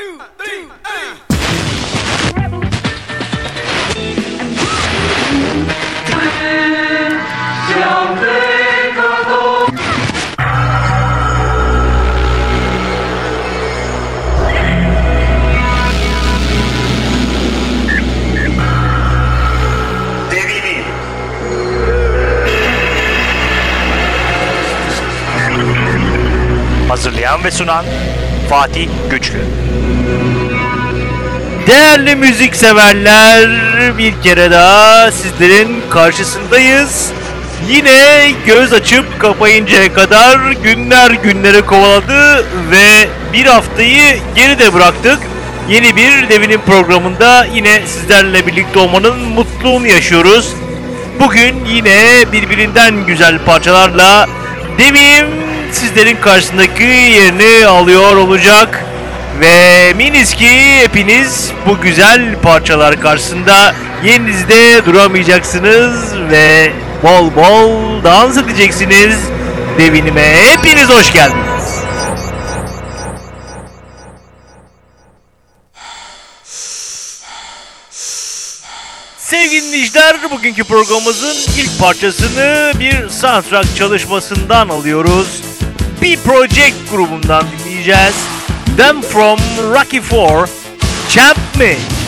two, three, eight. Brasilian ve sunan Fatih Güçlü. Değerli müzik severler bir kere daha sizlerin karşısındayız. Yine göz açıp kapayıncaya kadar günler günleri kovaladı ve bir haftayı geride bıraktık. Yeni bir Devin'in programında yine sizlerle birlikte olmanın mutluluğunu yaşıyoruz. Bugün yine birbirinden güzel parçalarla Devim sizlerin karşısındaki yerini alıyor olacak. Ve miniz ki hepiniz bu güzel parçalar karşısında yerinizde duramayacaksınız ve bol bol dans edeceksiniz. Devinime hepiniz hoş geldiniz. Dinleyiciler, bugünkü programımızın ilk parçasını bir soundtrack çalışmasından alıyoruz. B-Project grubundan dinleyeceğiz. Them from Rocky 4, Champ Me.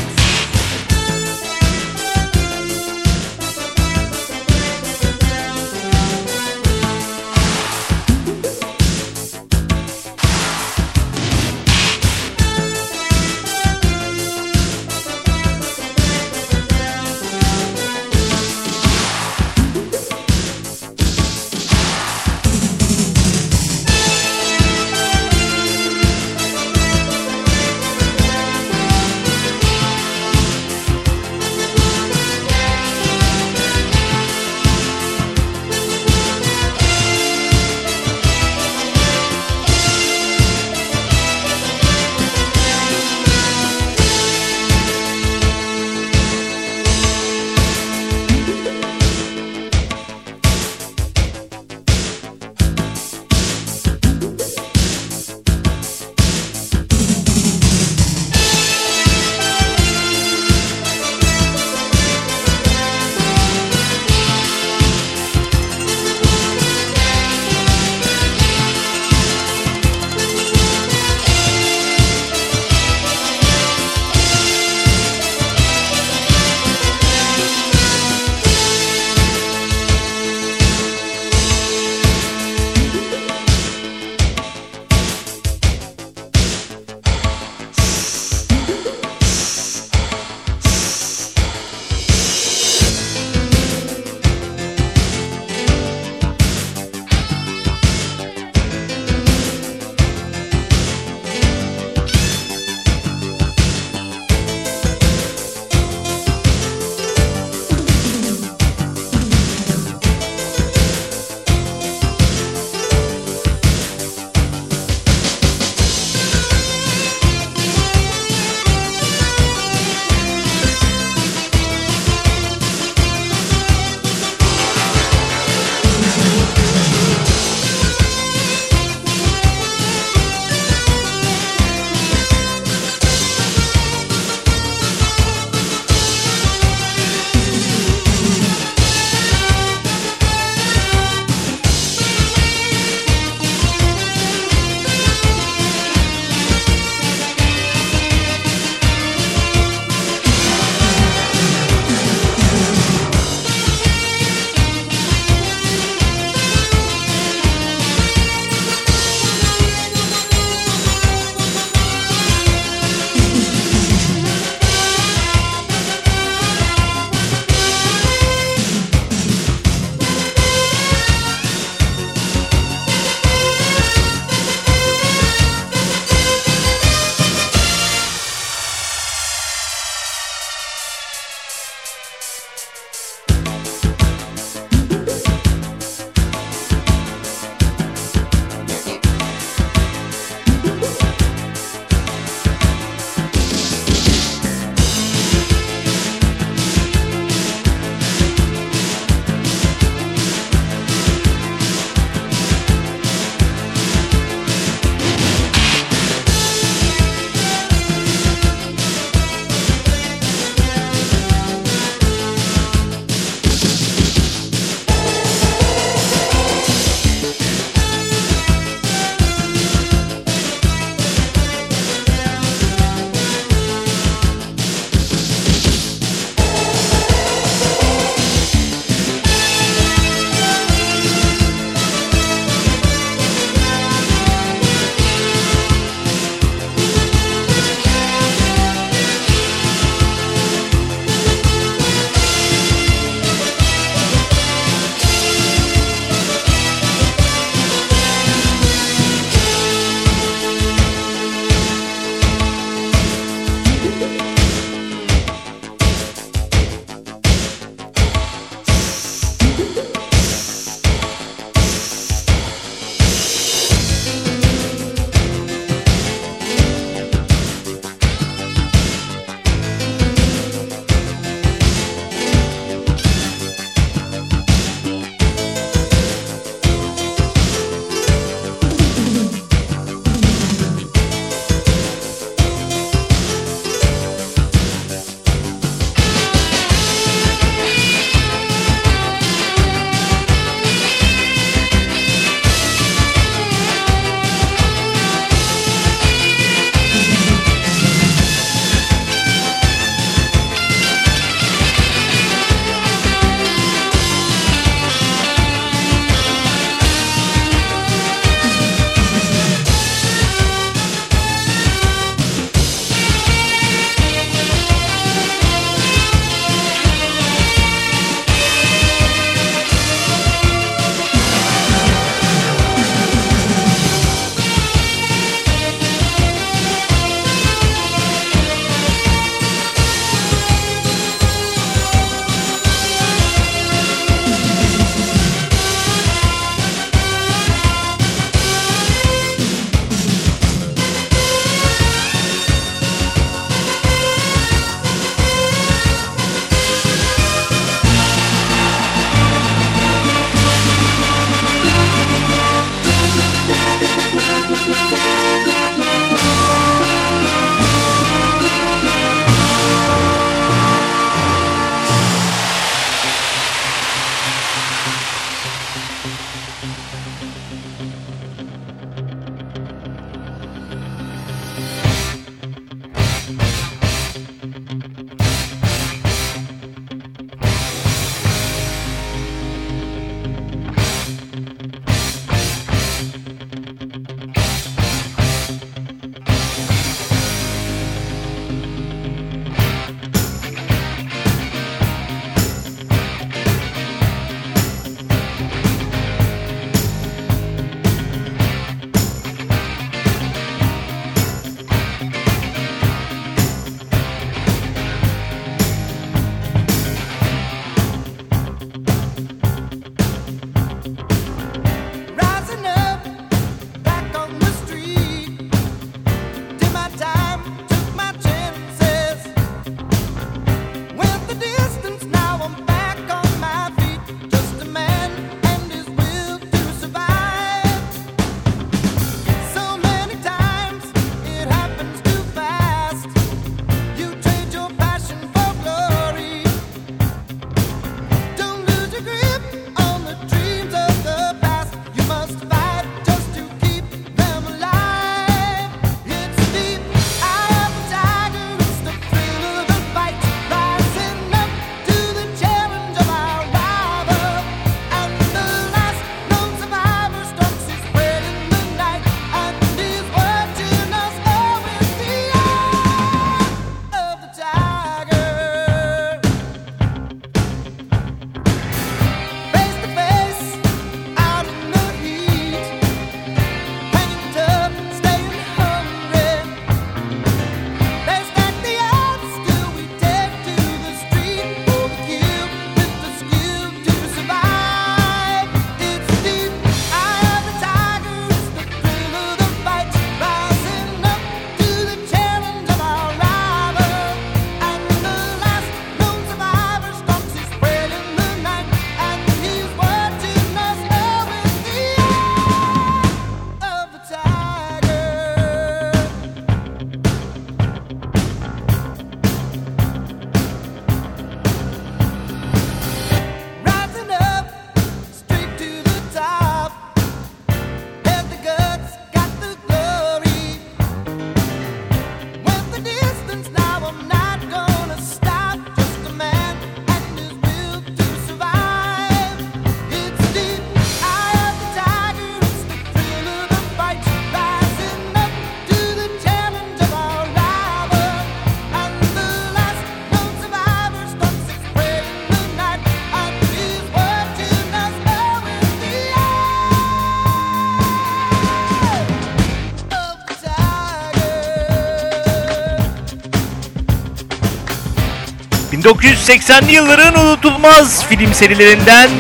1980'li yılların unutulmaz film serilerinden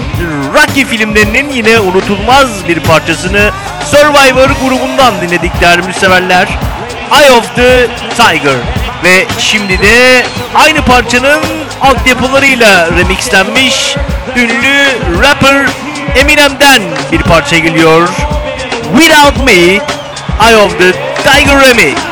Rocky filmlerinin yine unutulmaz bir parçasını Survivor grubundan dinledik değerli severler. Eye of the Tiger ve şimdi de aynı parçanın altyapılarıyla remixlenmiş ünlü rapper Eminem'den bir parça geliyor. Without Me, Eye of the Tiger Remix.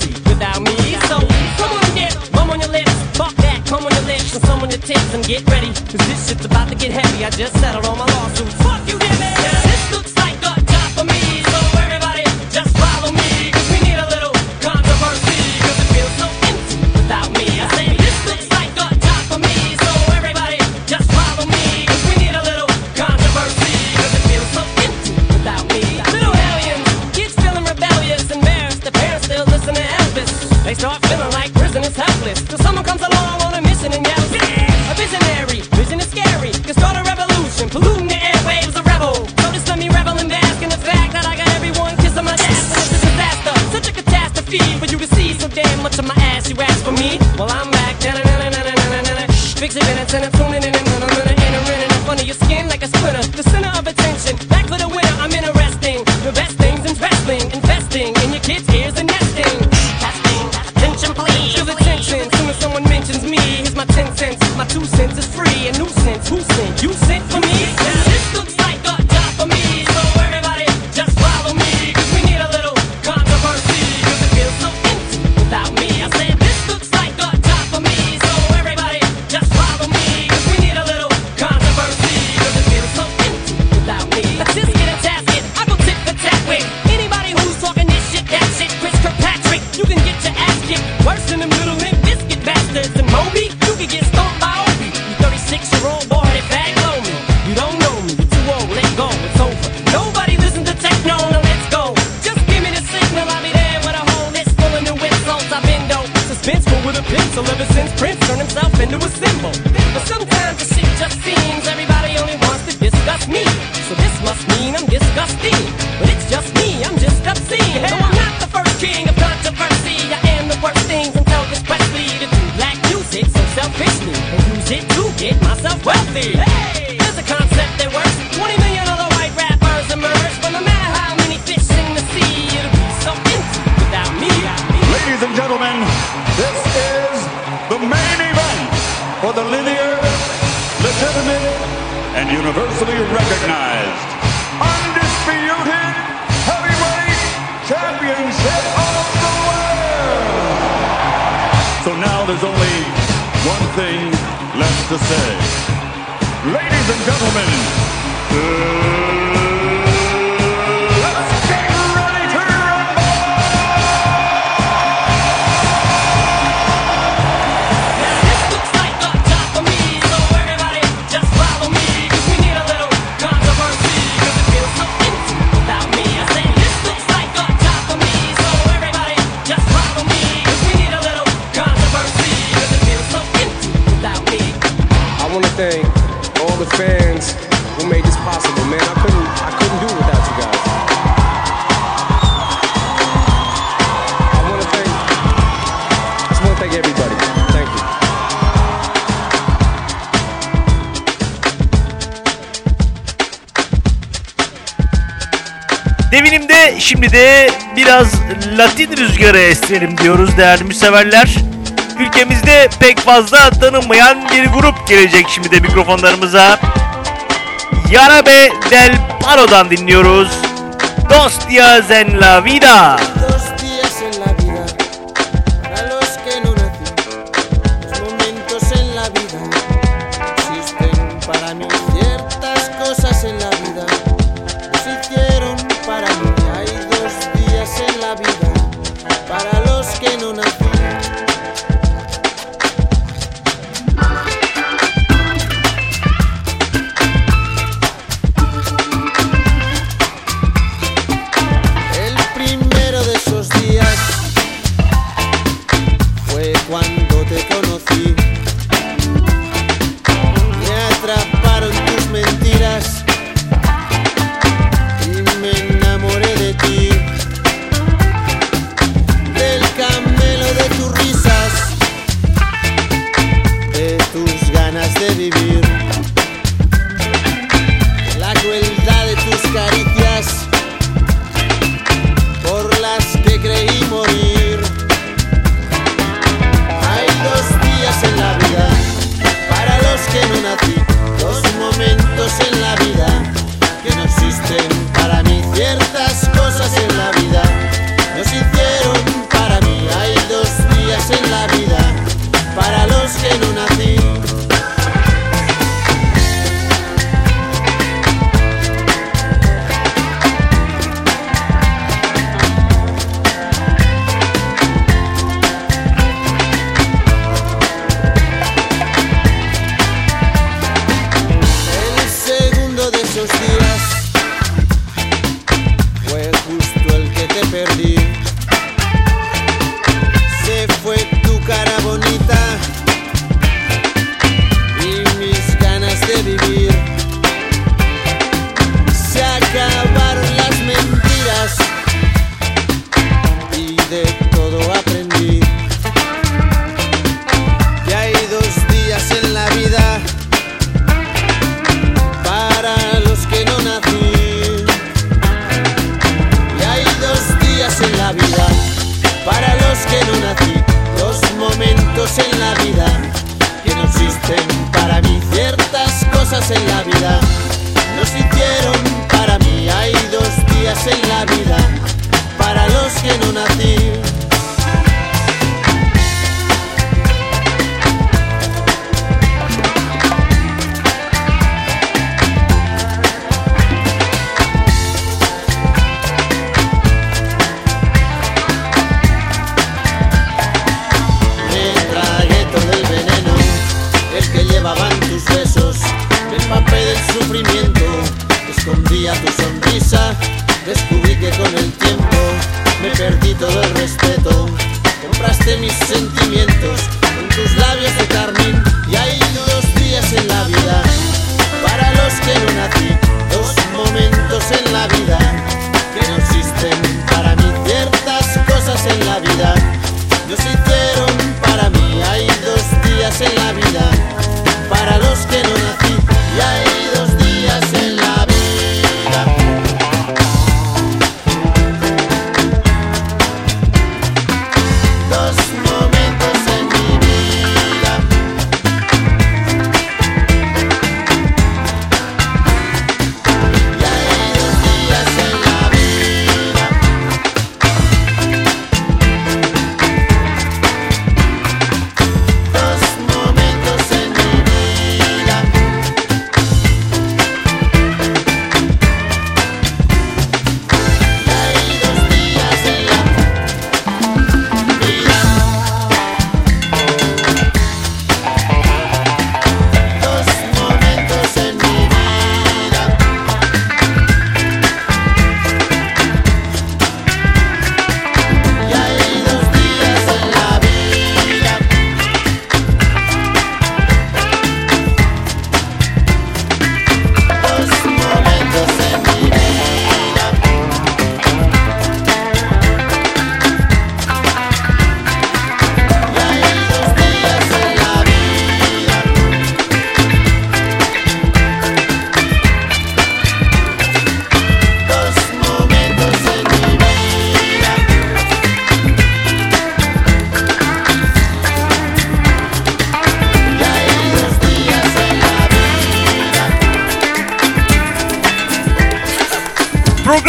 Get ready, cause this shit's about to get heavy. I just settled on my law. It's free. Şimdi de biraz Latin rüzgarı estirelim diyoruz değerli müseverler. Ülkemizde pek fazla tanınmayan bir grup gelecek şimdi de mikrofonlarımıza. Yarabe del Paro'dan dinliyoruz. Dos días en la vida. El sufrimiento escondía tu sonrisa. Descubrí que con el tiempo me perdí todo el respeto. Compraste mis sentimientos con tus labios de carmín y hay dos días en la vida para los que no nací.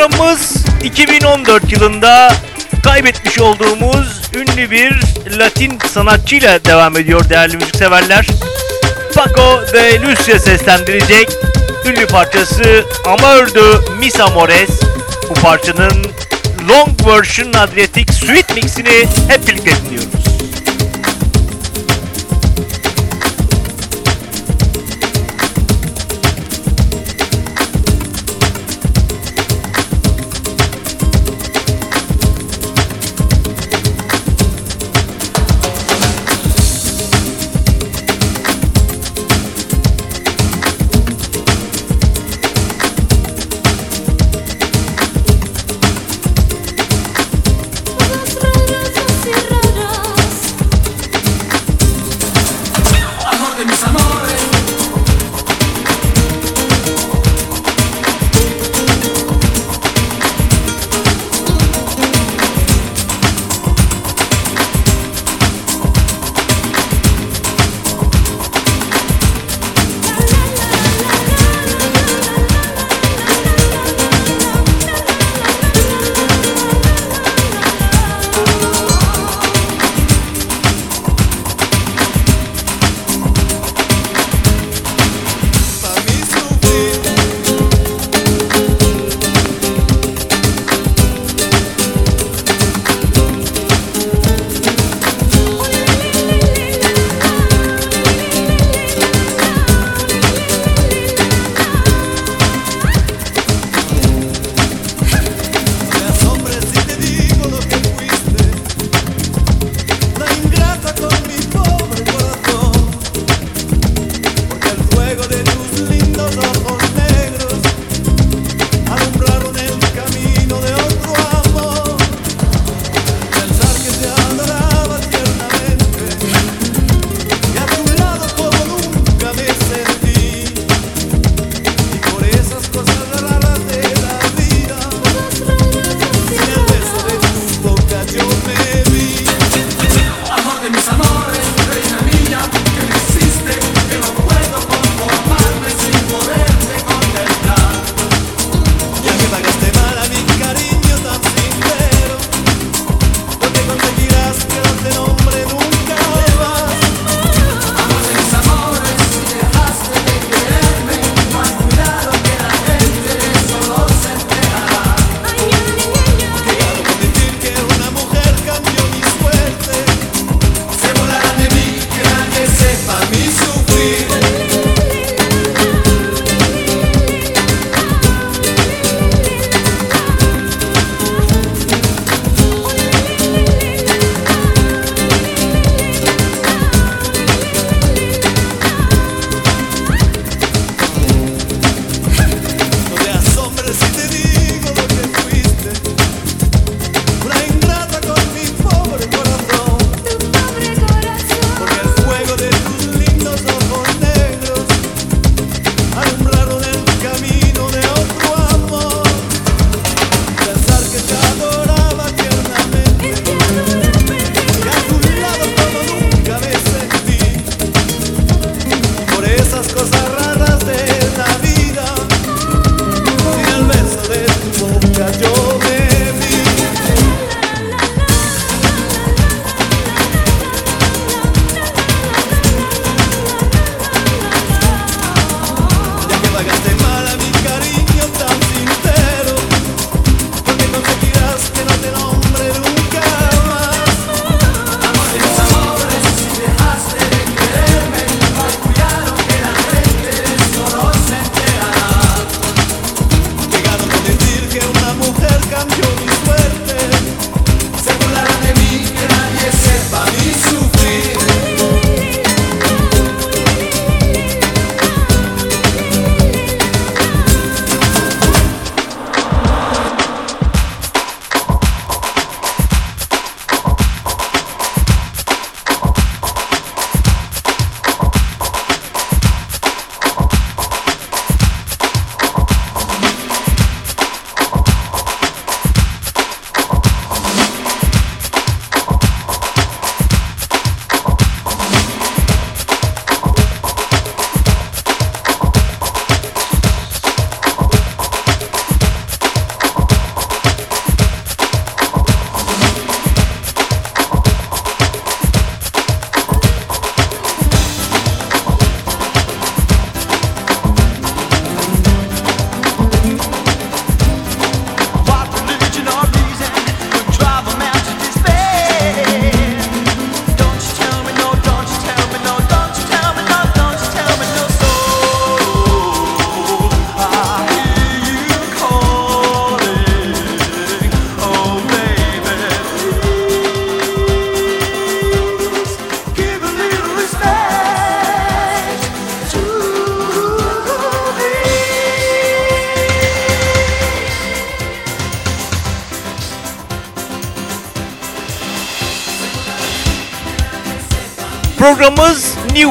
programımız 2014 yılında kaybetmiş olduğumuz ünlü bir Latin sanatçıyla devam ediyor değerli müzikseverler. Paco de Lucia seslendirecek ünlü parçası Amor de Mis Amores. Bu parçanın Long Version Adriatic Suite Mix'ini hep birlikte dinleyelim.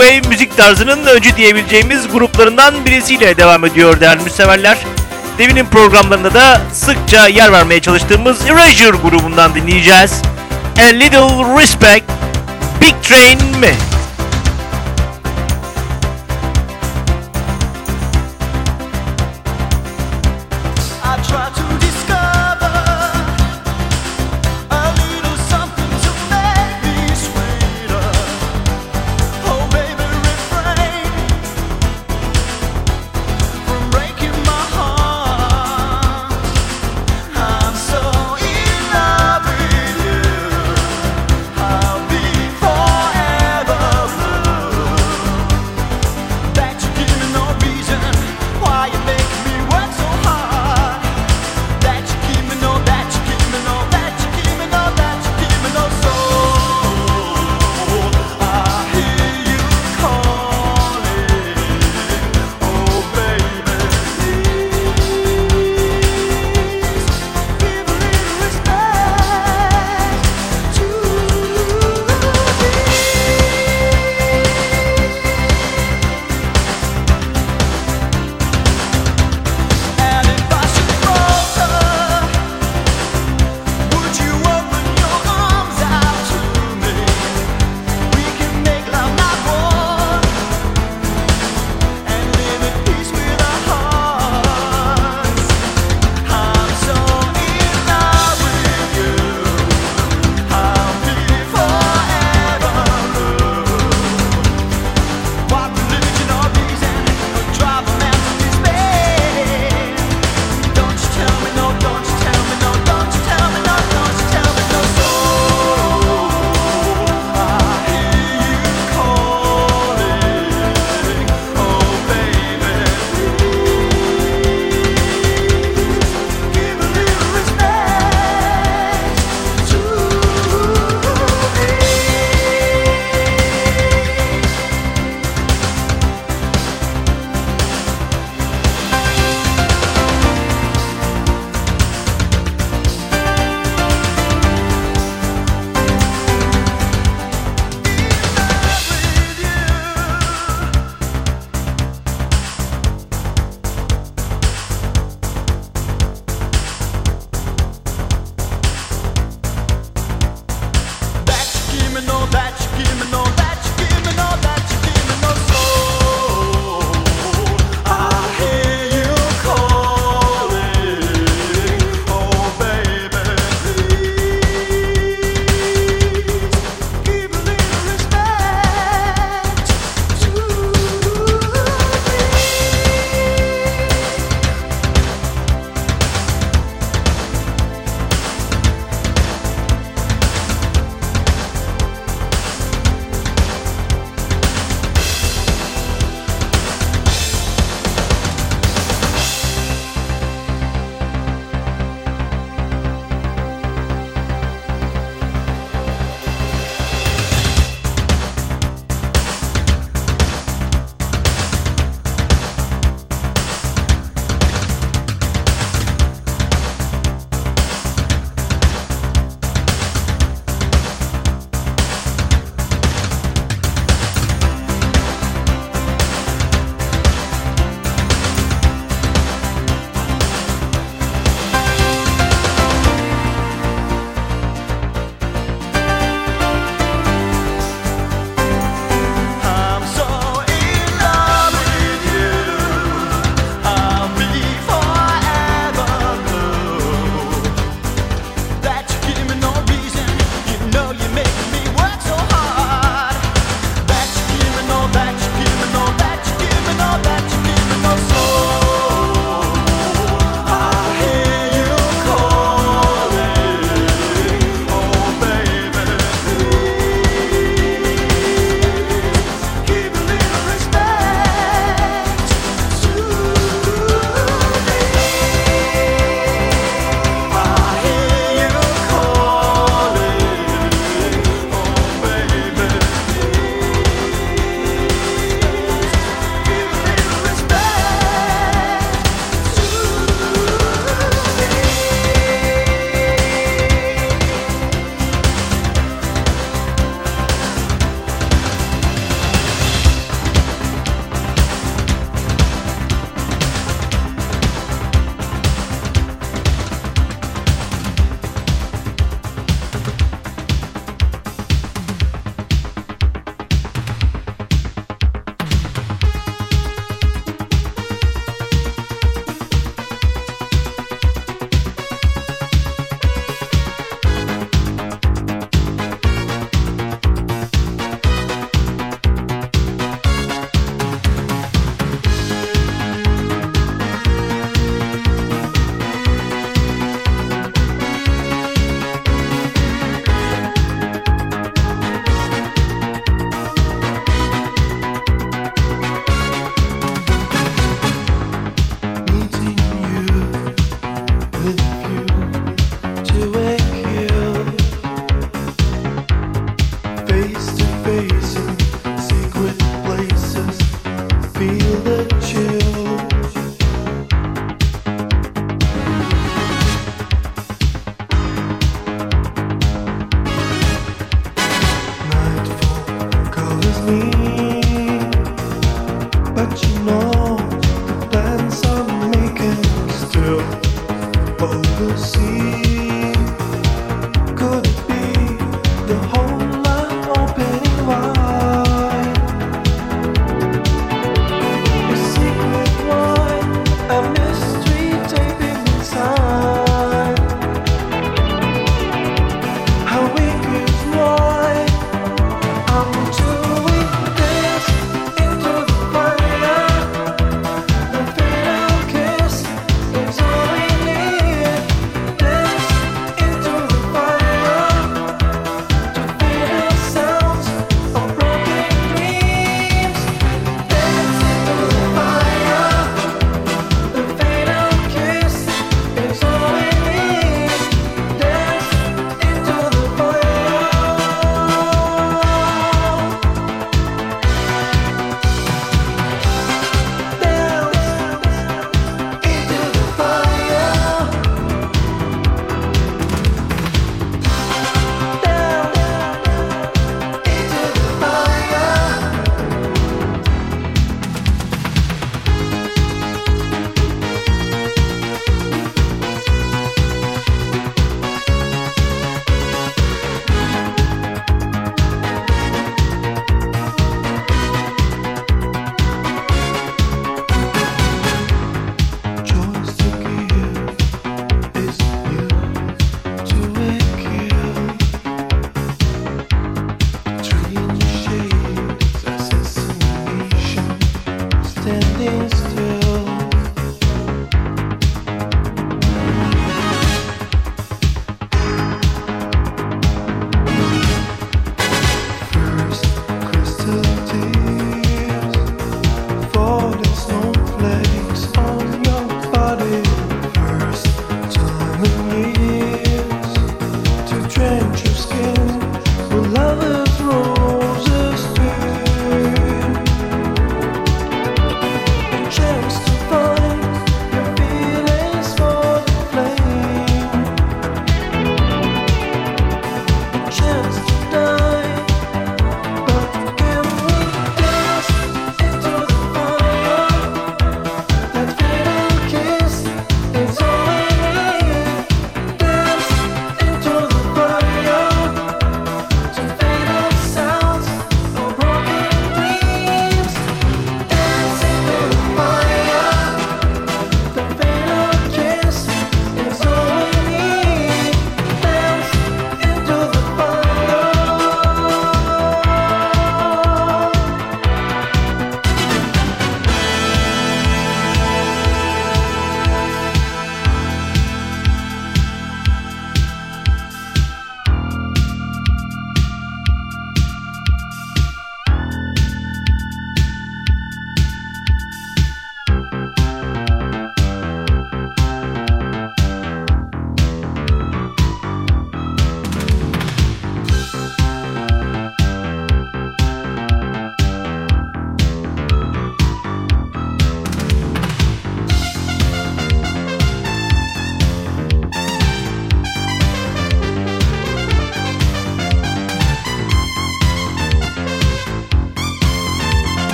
Wave müzik tarzının öncü diyebileceğimiz gruplarından birisiyle devam ediyor değerli müseverler. Devin'in programlarında da sıkça yer vermeye çalıştığımız Erasure grubundan dinleyeceğiz. A Little Respect, Big Train mi?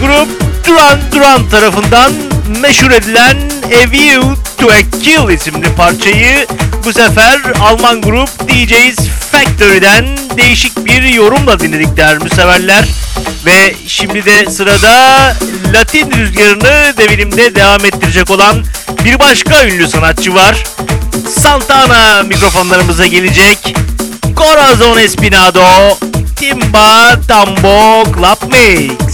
Grup Duran Duran tarafından meşhur edilen A View to a Kill isimli parçayı bu sefer Alman grup DJ's Factory'den değişik bir yorumla dinledik değerli müseverler. Ve şimdi de sırada Latin rüzgarını devinimde devam ettirecek olan bir başka ünlü sanatçı var. Santana mikrofonlarımıza gelecek. Corazon Espinado, Timba Tambo Club Mix.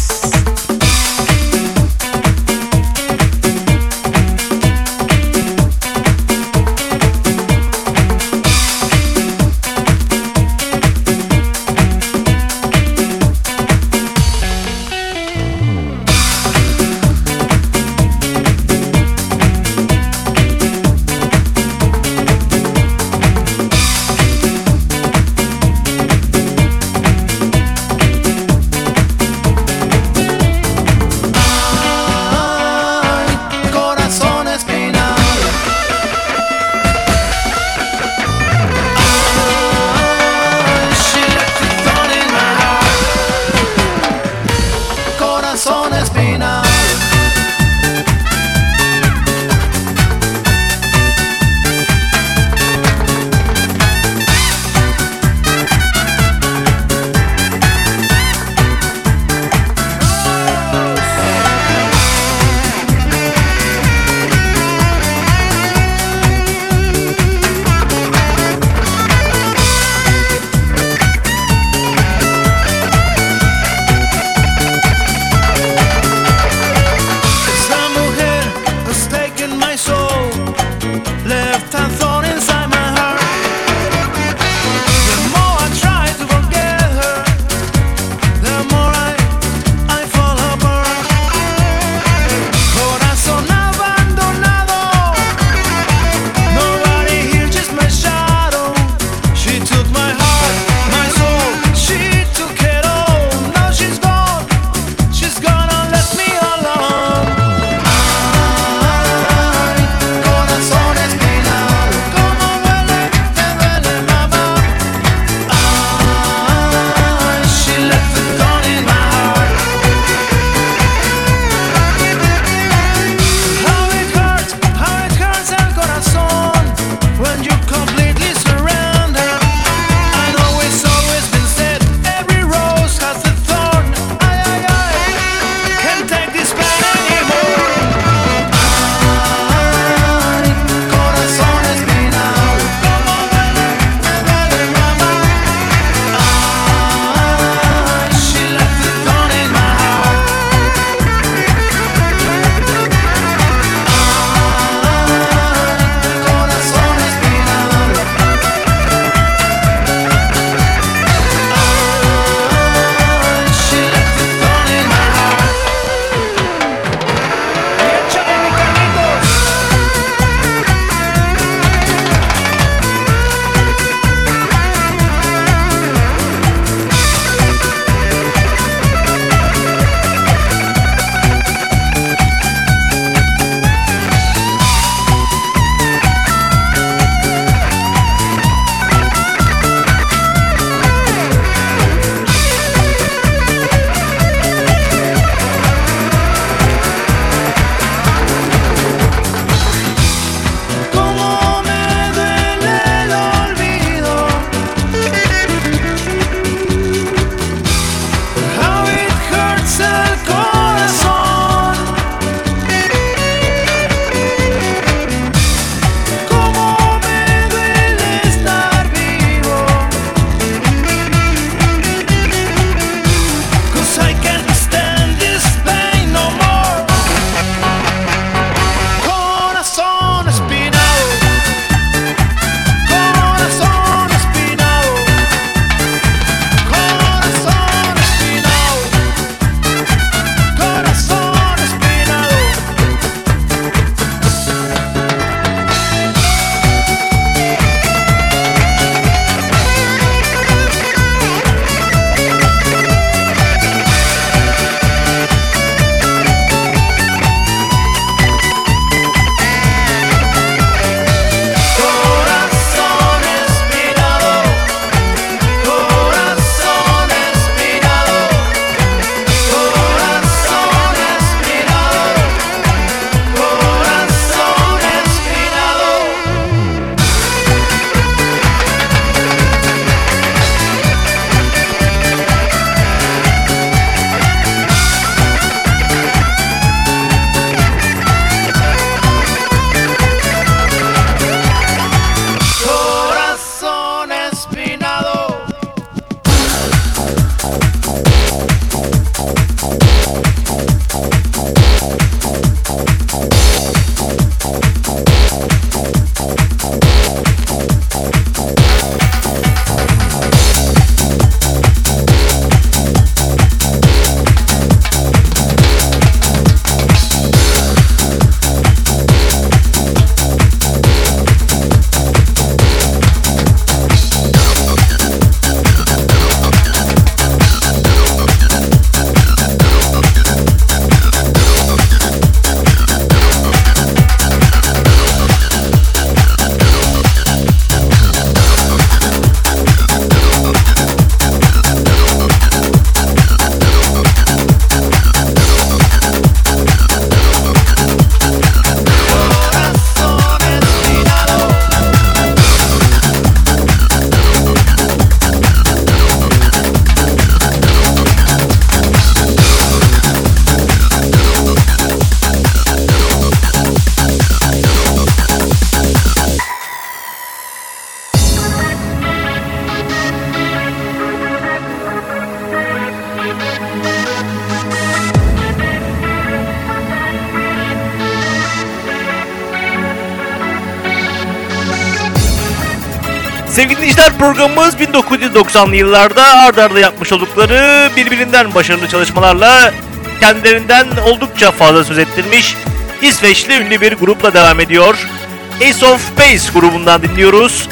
Programımız 1990'lı yıllarda ard arda yapmış oldukları birbirinden başarılı çalışmalarla kendilerinden oldukça fazla söz ettirmiş İsveçli ünlü bir grupla devam ediyor. Ace of Base grubundan dinliyoruz.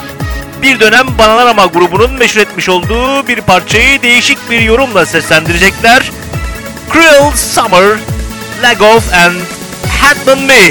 Bir dönem Bananarama grubunun meşhur etmiş olduğu bir parçayı değişik bir yorumla seslendirecekler. Cruel Summer, Leg Off and Hatman Me.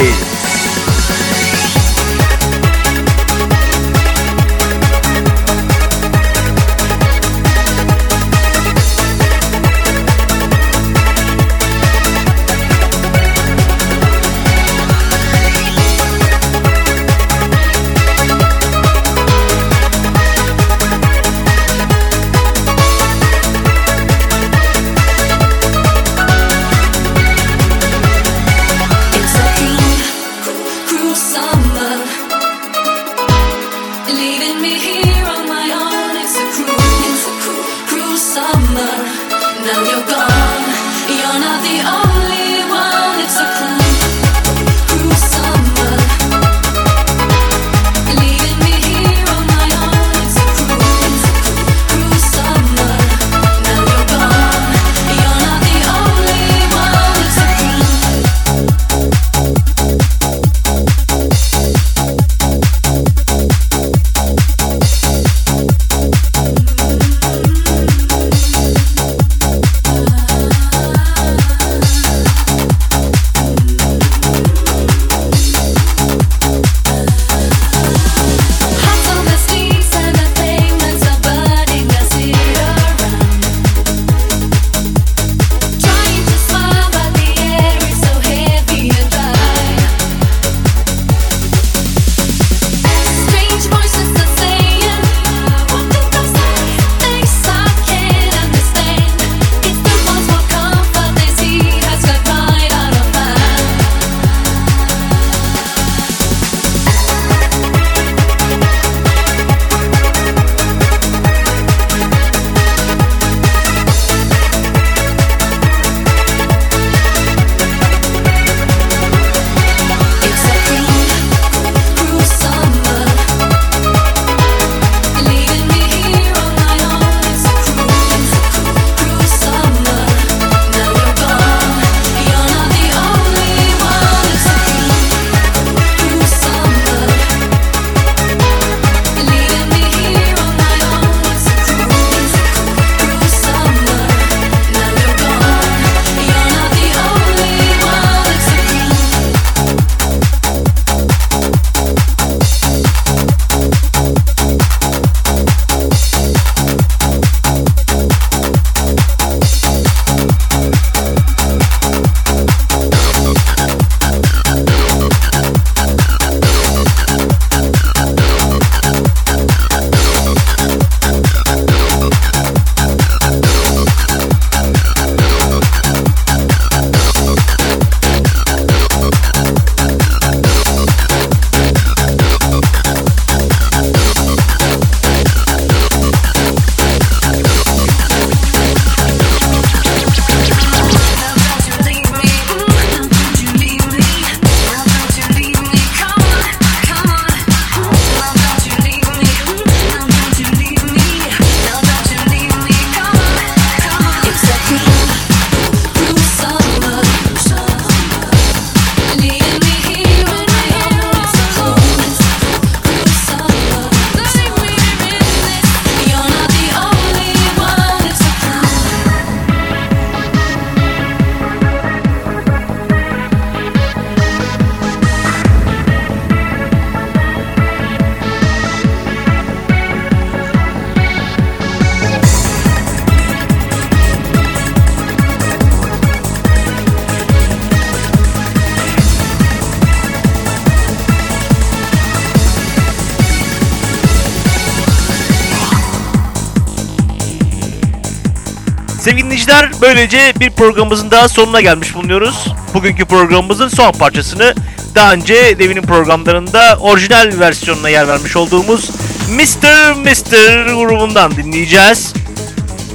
Böylece bir programımızın daha sonuna gelmiş bulunuyoruz. Bugünkü programımızın son parçasını daha önce Devin'in programlarında orijinal versiyonuna yer vermiş olduğumuz Mr. Mr. grubundan dinleyeceğiz.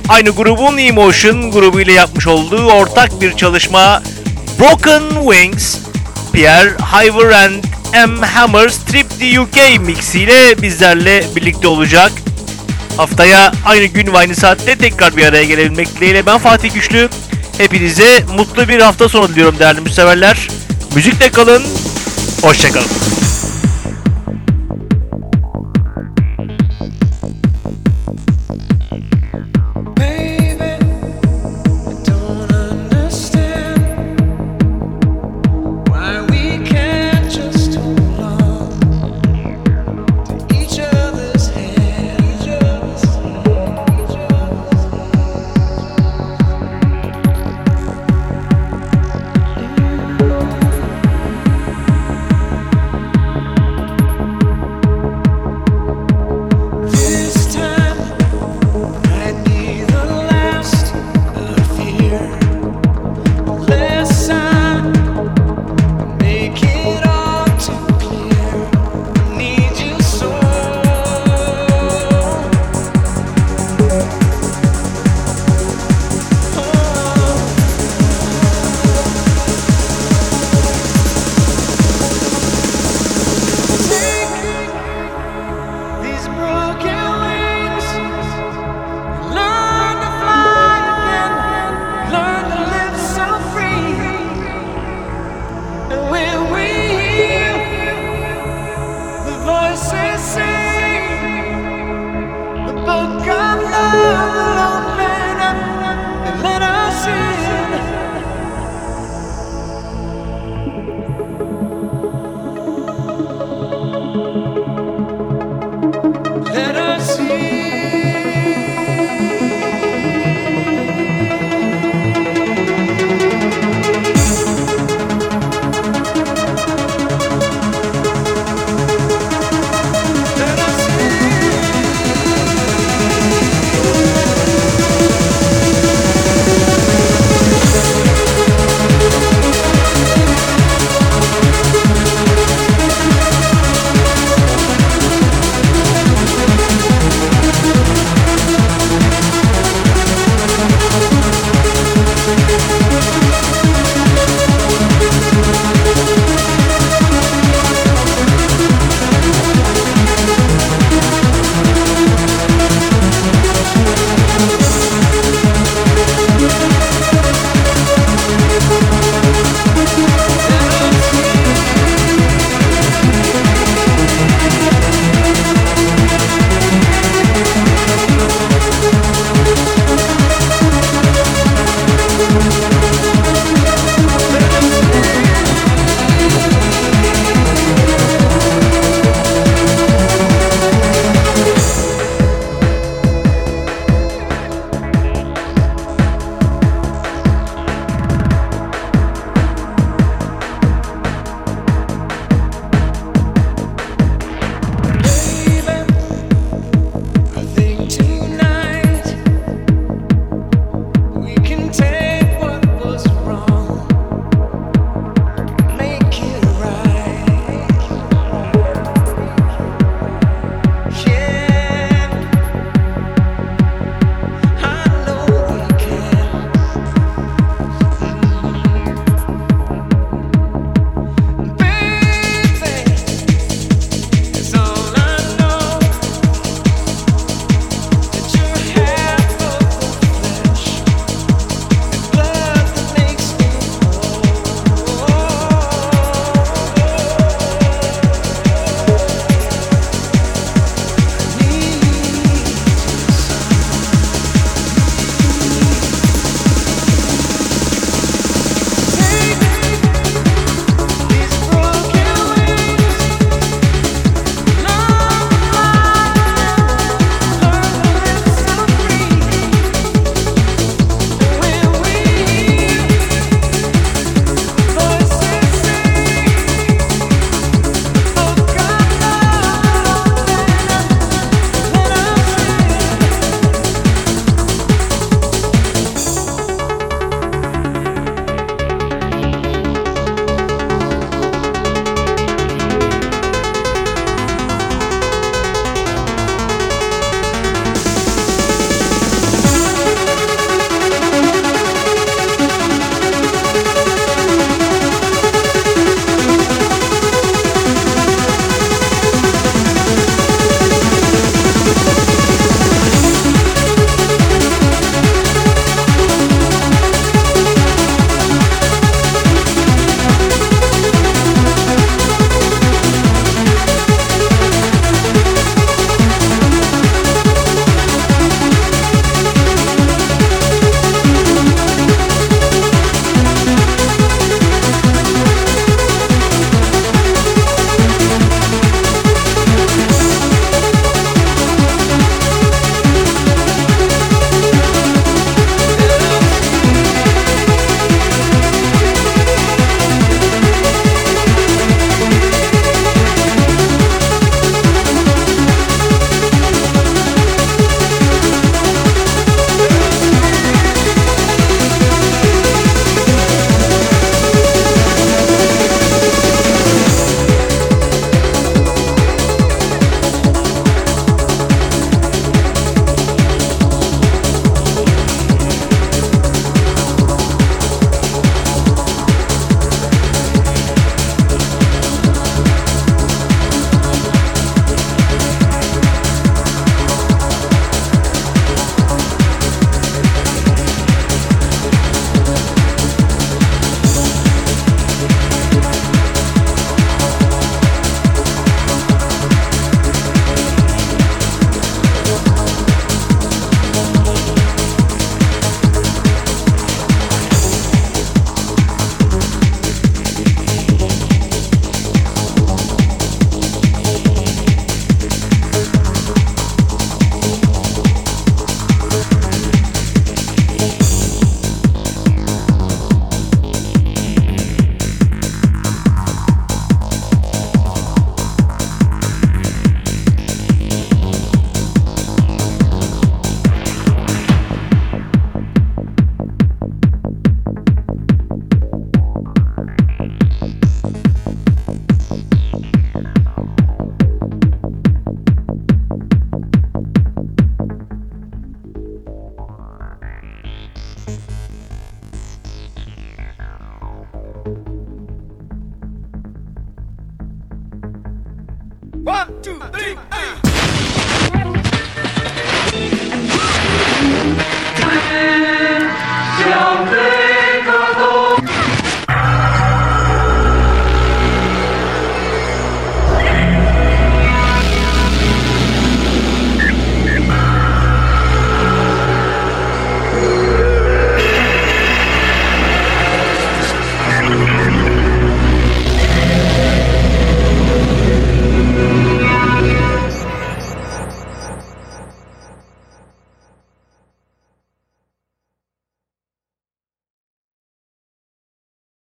Aynı grubun Emotion grubu ile yapmış olduğu ortak bir çalışma Broken Wings, Pierre Hiver and M. Hammer Strip the UK mixiyle bizlerle birlikte olacak. Haftaya aynı gün ve aynı saatte tekrar bir araya gelebilmek dileğiyle ben Fatih Güçlü. Hepinize mutlu bir hafta sonu diliyorum değerli müseverler. Müzikle kalın, hoşçakalın.